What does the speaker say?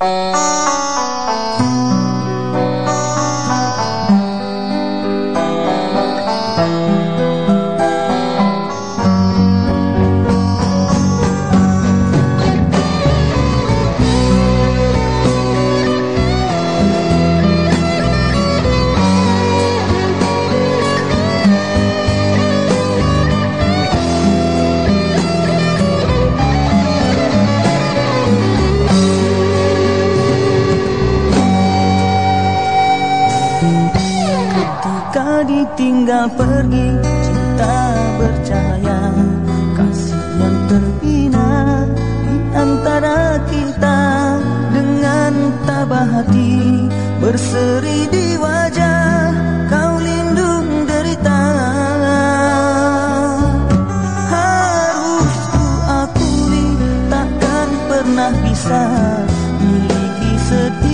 Thank you. Ditinggal pergi Cinta bercahaya. Kasih yang terhina Di antara kita. Dengan tabah hati Berseri di wajah Kau lindung derita. Harus ku akui Takkan pernah bisa Miliki setiap